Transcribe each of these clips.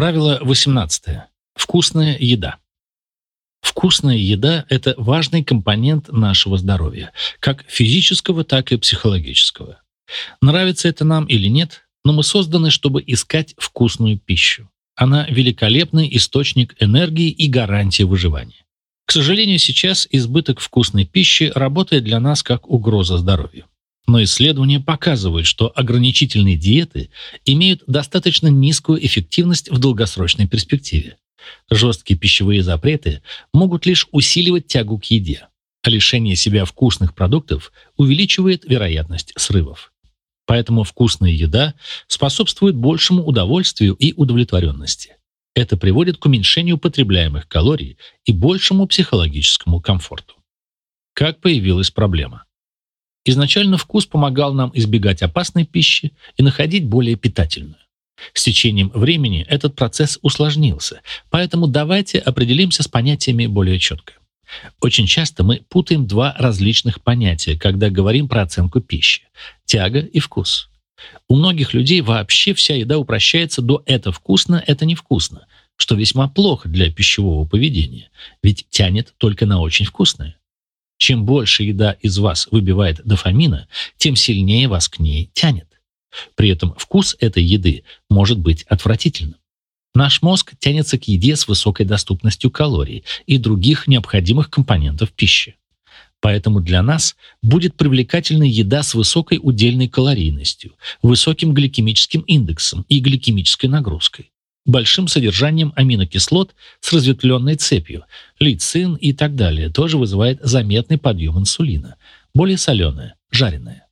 Правило 18. Вкусная еда. Вкусная еда – это важный компонент нашего здоровья, как физического, так и психологического. Нравится это нам или нет, но мы созданы, чтобы искать вкусную пищу. Она великолепный источник энергии и гарантия выживания. К сожалению, сейчас избыток вкусной пищи работает для нас как угроза здоровью. Но исследования показывают, что ограничительные диеты имеют достаточно низкую эффективность в долгосрочной перспективе. Жесткие пищевые запреты могут лишь усиливать тягу к еде, а лишение себя вкусных продуктов увеличивает вероятность срывов. Поэтому вкусная еда способствует большему удовольствию и удовлетворенности. Это приводит к уменьшению потребляемых калорий и большему психологическому комфорту. Как появилась проблема? Изначально вкус помогал нам избегать опасной пищи и находить более питательную. С течением времени этот процесс усложнился, поэтому давайте определимся с понятиями более четко. Очень часто мы путаем два различных понятия, когда говорим про оценку пищи – тяга и вкус. У многих людей вообще вся еда упрощается до «это вкусно, это невкусно», что весьма плохо для пищевого поведения, ведь тянет только на очень вкусное. Чем больше еда из вас выбивает дофамина, тем сильнее вас к ней тянет. При этом вкус этой еды может быть отвратительным. Наш мозг тянется к еде с высокой доступностью калорий и других необходимых компонентов пищи. Поэтому для нас будет привлекательна еда с высокой удельной калорийностью, высоким гликемическим индексом и гликемической нагрузкой, большим содержанием аминокислот с разветвленной цепью, лейцин и так далее, тоже вызывает заметный подъем инсулина, более соленая, жареная.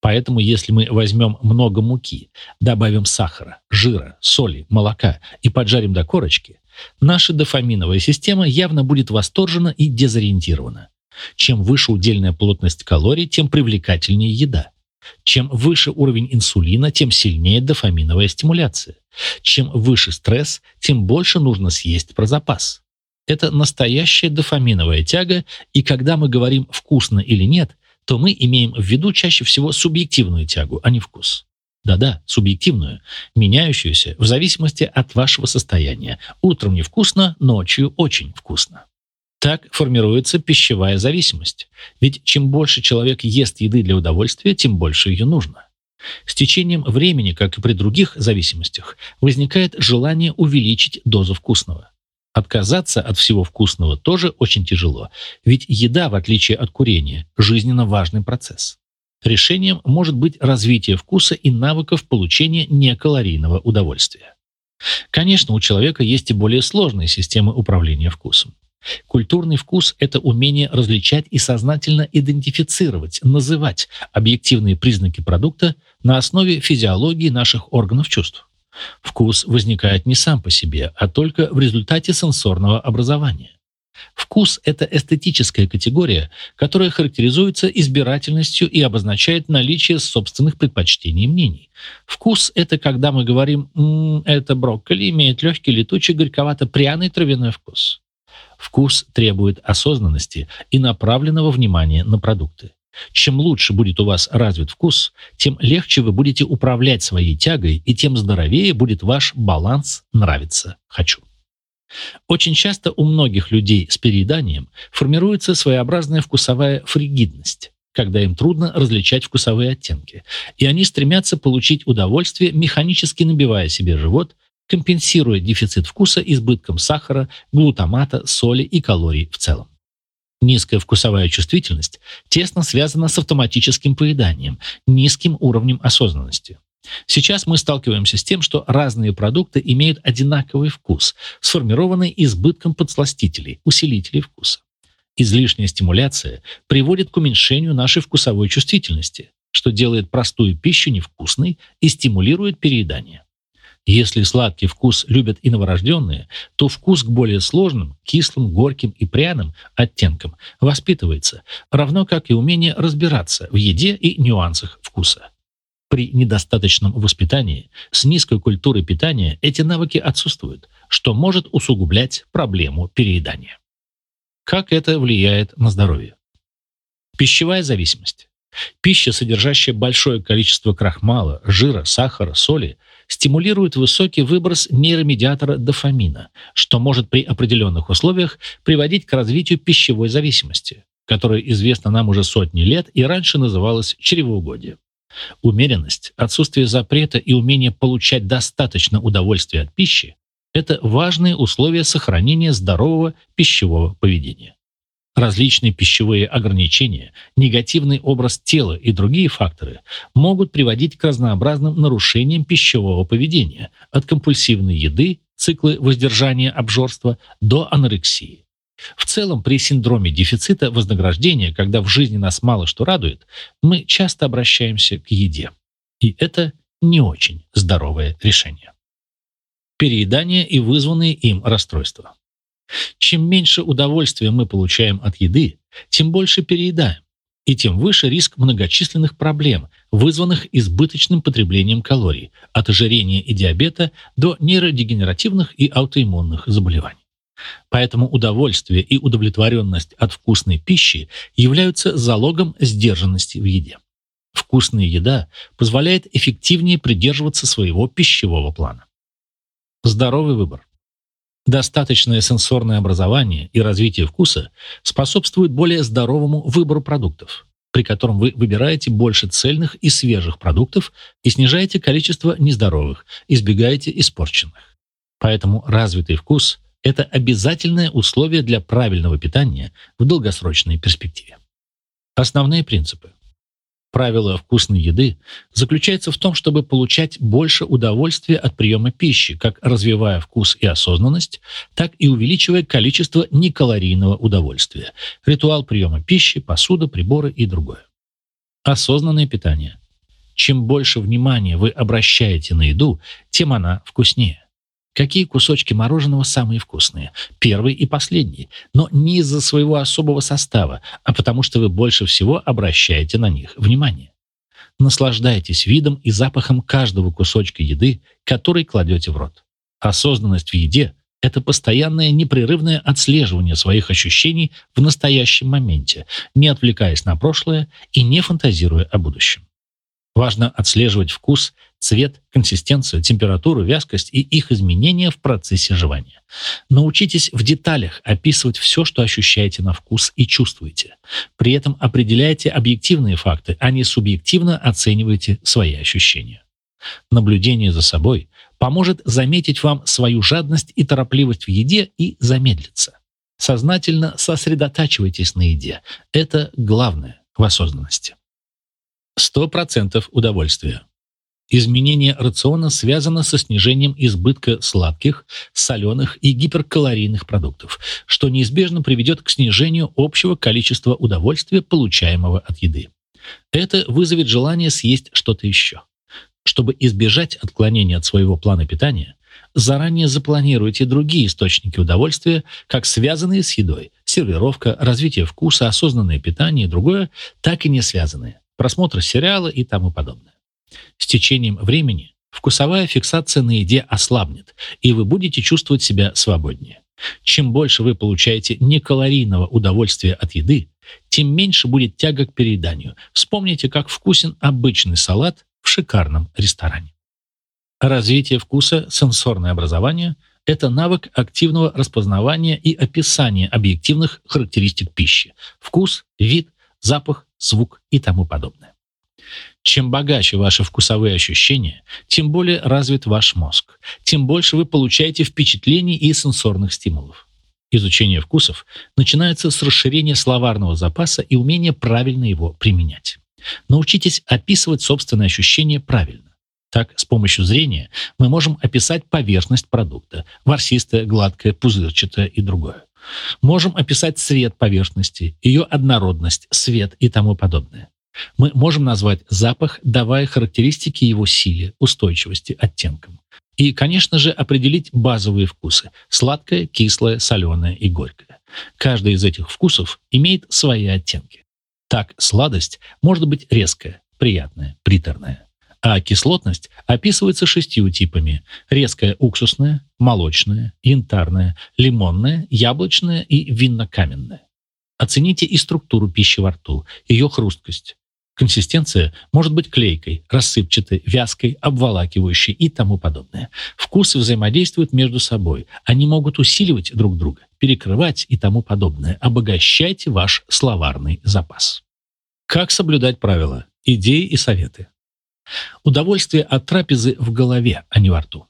Поэтому если мы возьмем много муки, добавим сахара, жира, соли, молока и поджарим до корочки, наша дофаминовая система явно будет восторжена и дезориентирована. Чем выше удельная плотность калорий, тем привлекательнее еда. Чем выше уровень инсулина, тем сильнее дофаминовая стимуляция. Чем выше стресс, тем больше нужно съесть про запас. Это настоящая дофаминовая тяга, и когда мы говорим «вкусно» или «нет», то мы имеем в виду чаще всего субъективную тягу, а не вкус. Да-да, субъективную, меняющуюся в зависимости от вашего состояния. Утром невкусно, ночью очень вкусно. Так формируется пищевая зависимость. Ведь чем больше человек ест еды для удовольствия, тем больше ее нужно. С течением времени, как и при других зависимостях, возникает желание увеличить дозу вкусного. Отказаться от всего вкусного тоже очень тяжело, ведь еда, в отличие от курения, жизненно важный процесс. Решением может быть развитие вкуса и навыков получения некалорийного удовольствия. Конечно, у человека есть и более сложные системы управления вкусом. Культурный вкус – это умение различать и сознательно идентифицировать, называть объективные признаки продукта на основе физиологии наших органов чувств. Вкус возникает не сам по себе, а только в результате сенсорного образования. Вкус – это эстетическая категория, которая характеризуется избирательностью и обозначает наличие собственных предпочтений и мнений. Вкус – это когда мы говорим «М «это брокколи имеет легкий, летучий, горьковато-пряный травяной вкус». Вкус требует осознанности и направленного внимания на продукты. Чем лучше будет у вас развит вкус, тем легче вы будете управлять своей тягой, и тем здоровее будет ваш баланс «нравится, хочу». Очень часто у многих людей с перееданием формируется своеобразная вкусовая фригидность, когда им трудно различать вкусовые оттенки, и они стремятся получить удовольствие, механически набивая себе живот, компенсируя дефицит вкуса избытком сахара, глутамата, соли и калорий в целом. Низкая вкусовая чувствительность тесно связана с автоматическим поеданием, низким уровнем осознанности. Сейчас мы сталкиваемся с тем, что разные продукты имеют одинаковый вкус, сформированный избытком подсластителей, усилителей вкуса. Излишняя стимуляция приводит к уменьшению нашей вкусовой чувствительности, что делает простую пищу невкусной и стимулирует переедание. Если сладкий вкус любят и новорожденные, то вкус к более сложным, кислым, горьким и пряным оттенкам воспитывается, равно как и умение разбираться в еде и нюансах вкуса. При недостаточном воспитании с низкой культурой питания эти навыки отсутствуют, что может усугублять проблему переедания. Как это влияет на здоровье? Пищевая зависимость. Пища, содержащая большое количество крахмала, жира, сахара, соли, стимулирует высокий выброс нейромедиатора дофамина, что может при определенных условиях приводить к развитию пищевой зависимости, которая известна нам уже сотни лет и раньше называлась чревоугодием. Умеренность, отсутствие запрета и умение получать достаточно удовольствия от пищи – это важные условия сохранения здорового пищевого поведения. Различные пищевые ограничения, негативный образ тела и другие факторы могут приводить к разнообразным нарушениям пищевого поведения, от компульсивной еды, циклы воздержания обжорства, до анорексии. В целом, при синдроме дефицита вознаграждения, когда в жизни нас мало что радует, мы часто обращаемся к еде. И это не очень здоровое решение. Переедание и вызванные им расстройства. Чем меньше удовольствия мы получаем от еды, тем больше переедаем, и тем выше риск многочисленных проблем, вызванных избыточным потреблением калорий, от ожирения и диабета до нейродегенеративных и аутоиммунных заболеваний. Поэтому удовольствие и удовлетворенность от вкусной пищи являются залогом сдержанности в еде. Вкусная еда позволяет эффективнее придерживаться своего пищевого плана. Здоровый выбор. Достаточное сенсорное образование и развитие вкуса способствует более здоровому выбору продуктов, при котором вы выбираете больше цельных и свежих продуктов и снижаете количество нездоровых, избегаете испорченных. Поэтому развитый вкус – это обязательное условие для правильного питания в долгосрочной перспективе. Основные принципы. Правило вкусной еды заключается в том, чтобы получать больше удовольствия от приема пищи, как развивая вкус и осознанность, так и увеличивая количество некалорийного удовольствия. Ритуал приема пищи, посуда, приборы и другое. Осознанное питание. Чем больше внимания вы обращаете на еду, тем она вкуснее. Какие кусочки мороженого самые вкусные? Первый и последний. Но не из-за своего особого состава, а потому что вы больше всего обращаете на них внимание. Наслаждайтесь видом и запахом каждого кусочка еды, который кладете в рот. Осознанность в еде – это постоянное непрерывное отслеживание своих ощущений в настоящем моменте, не отвлекаясь на прошлое и не фантазируя о будущем. Важно отслеживать вкус, цвет, консистенцию, температуру, вязкость и их изменения в процессе жевания. Научитесь в деталях описывать все, что ощущаете на вкус и чувствуете. При этом определяйте объективные факты, а не субъективно оценивайте свои ощущения. Наблюдение за собой поможет заметить вам свою жадность и торопливость в еде и замедлиться. Сознательно сосредотачивайтесь на еде. Это главное в осознанности. 100% удовольствия. Изменение рациона связано со снижением избытка сладких, соленых и гиперкалорийных продуктов, что неизбежно приведет к снижению общего количества удовольствия, получаемого от еды. Это вызовет желание съесть что-то еще. Чтобы избежать отклонения от своего плана питания, заранее запланируйте другие источники удовольствия, как связанные с едой, сервировка, развитие вкуса, осознанное питание и другое, так и не связанные просмотр сериала и тому подобное. С течением времени вкусовая фиксация на еде ослабнет, и вы будете чувствовать себя свободнее. Чем больше вы получаете некалорийного удовольствия от еды, тем меньше будет тяга к перееданию. Вспомните, как вкусен обычный салат в шикарном ресторане. Развитие вкуса, сенсорное образование – это навык активного распознавания и описания объективных характеристик пищи – вкус, вид, запах, звук и тому подобное. Чем богаче ваши вкусовые ощущения, тем более развит ваш мозг, тем больше вы получаете впечатлений и сенсорных стимулов. Изучение вкусов начинается с расширения словарного запаса и умения правильно его применять. Научитесь описывать собственные ощущения правильно. Так, с помощью зрения мы можем описать поверхность продукта – ворсистая, гладкая, пузырчатая и другое. Можем описать цвет поверхности, ее однородность, свет и тому подобное. Мы можем назвать запах, давая характеристики его силе, устойчивости, оттенкам. И, конечно же, определить базовые вкусы – сладкое, кислое, соленое и горькое. Каждый из этих вкусов имеет свои оттенки. Так, сладость может быть резкая, приятная, приторная а кислотность описывается шестью типами – резкая уксусная, молочная, янтарная, лимонная, яблочная и винно-каменная. Оцените и структуру пищи во рту, ее хрусткость. Консистенция может быть клейкой, рассыпчатой, вязкой, обволакивающей и тому подобное. Вкусы взаимодействуют между собой. Они могут усиливать друг друга, перекрывать и тому подобное. Обогащайте ваш словарный запас. Как соблюдать правила? Идеи и советы. Удовольствие от трапезы в голове, а не во рту.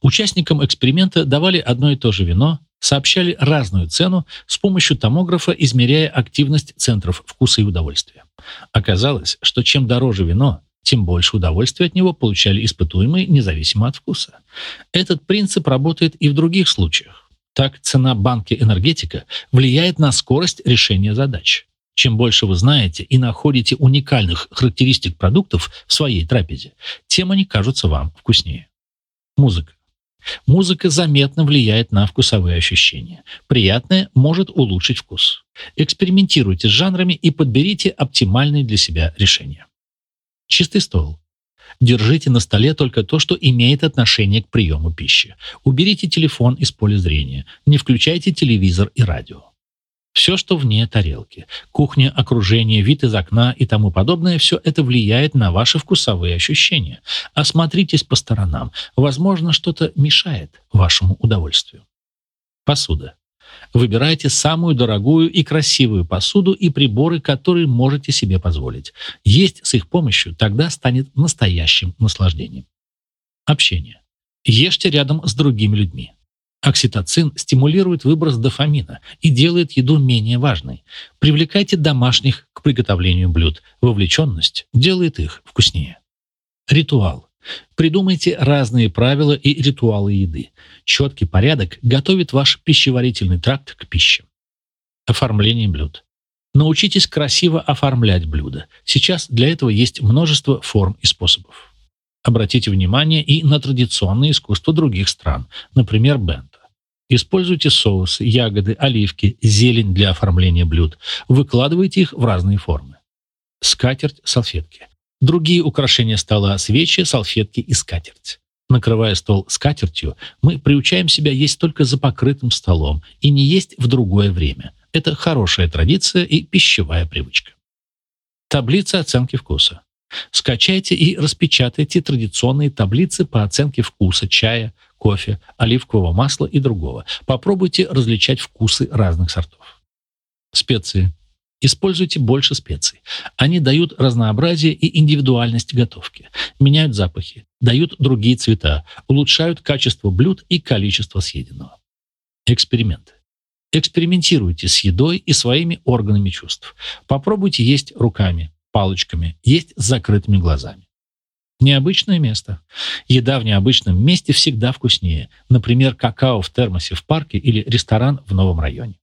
Участникам эксперимента давали одно и то же вино, сообщали разную цену с помощью томографа, измеряя активность центров вкуса и удовольствия. Оказалось, что чем дороже вино, тем больше удовольствия от него получали испытуемые независимо от вкуса. Этот принцип работает и в других случаях. Так, цена банки энергетика влияет на скорость решения задач. Чем больше вы знаете и находите уникальных характеристик продуктов в своей трапезе, тем они кажутся вам вкуснее. Музыка. Музыка заметно влияет на вкусовые ощущения. Приятное может улучшить вкус. Экспериментируйте с жанрами и подберите оптимальные для себя решения. Чистый стол. Держите на столе только то, что имеет отношение к приему пищи. Уберите телефон из поля зрения. Не включайте телевизор и радио. Все, что вне тарелки, кухня, окружение, вид из окна и тому подобное, все это влияет на ваши вкусовые ощущения. Осмотритесь по сторонам. Возможно, что-то мешает вашему удовольствию. Посуда. Выбирайте самую дорогую и красивую посуду и приборы, которые можете себе позволить. Есть с их помощью тогда станет настоящим наслаждением. Общение. Ешьте рядом с другими людьми. Окситоцин стимулирует выброс дофамина и делает еду менее важной. Привлекайте домашних к приготовлению блюд. Вовлеченность делает их вкуснее. Ритуал. Придумайте разные правила и ритуалы еды. Четкий порядок готовит ваш пищеварительный тракт к пище. Оформление блюд. Научитесь красиво оформлять блюда. Сейчас для этого есть множество форм и способов. Обратите внимание и на традиционное искусство других стран, например, бенд. Используйте соусы, ягоды, оливки, зелень для оформления блюд. Выкладывайте их в разные формы. Скатерть, салфетки. Другие украшения стола – свечи, салфетки и скатерть. Накрывая стол скатертью, мы приучаем себя есть только за покрытым столом и не есть в другое время. Это хорошая традиция и пищевая привычка. Таблица оценки вкуса. Скачайте и распечатайте традиционные таблицы по оценке вкуса чая, кофе, оливкового масла и другого. Попробуйте различать вкусы разных сортов. Специи. Используйте больше специй. Они дают разнообразие и индивидуальность готовки, меняют запахи, дают другие цвета, улучшают качество блюд и количество съеденного. Эксперименты. Экспериментируйте с едой и своими органами чувств. Попробуйте есть руками, палочками, есть с закрытыми глазами. Необычное место. Еда в необычном месте всегда вкуснее. Например, какао в термосе в парке или ресторан в новом районе.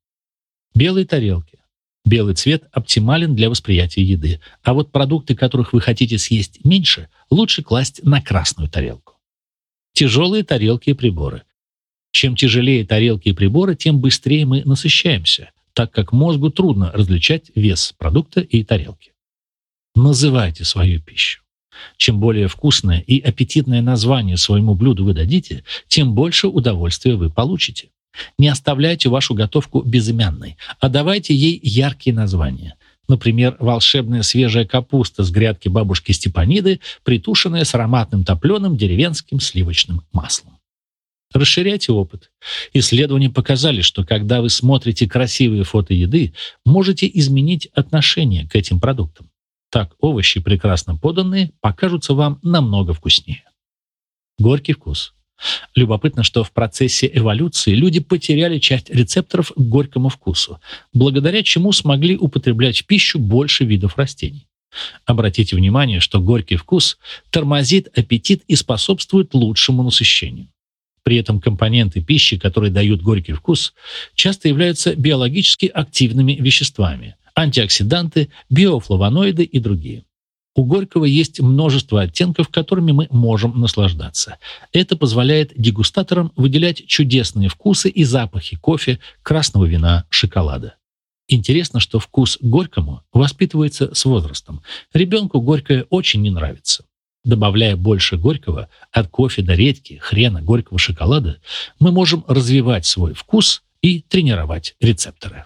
Белые тарелки. Белый цвет оптимален для восприятия еды, а вот продукты, которых вы хотите съесть меньше, лучше класть на красную тарелку. Тяжелые тарелки и приборы. Чем тяжелее тарелки и приборы, тем быстрее мы насыщаемся, так как мозгу трудно различать вес продукта и тарелки. Называйте свою пищу. Чем более вкусное и аппетитное название своему блюду вы дадите, тем больше удовольствия вы получите. Не оставляйте вашу готовку безымянной, а давайте ей яркие названия. Например, волшебная свежая капуста с грядки бабушки Степаниды, притушенная с ароматным топленым деревенским сливочным маслом. Расширяйте опыт. Исследования показали, что когда вы смотрите красивые фото еды, можете изменить отношение к этим продуктам. Так овощи, прекрасно поданные, покажутся вам намного вкуснее. Горький вкус. Любопытно, что в процессе эволюции люди потеряли часть рецепторов к горькому вкусу, благодаря чему смогли употреблять в пищу больше видов растений. Обратите внимание, что горький вкус тормозит аппетит и способствует лучшему насыщению. При этом компоненты пищи, которые дают горький вкус, часто являются биологически активными веществами, антиоксиданты, биофлавоноиды и другие. У Горького есть множество оттенков, которыми мы можем наслаждаться. Это позволяет дегустаторам выделять чудесные вкусы и запахи кофе, красного вина, шоколада. Интересно, что вкус горькому воспитывается с возрастом. Ребенку горькое очень не нравится. Добавляя больше горького, от кофе до редьки, хрена, горького шоколада, мы можем развивать свой вкус и тренировать рецепторы.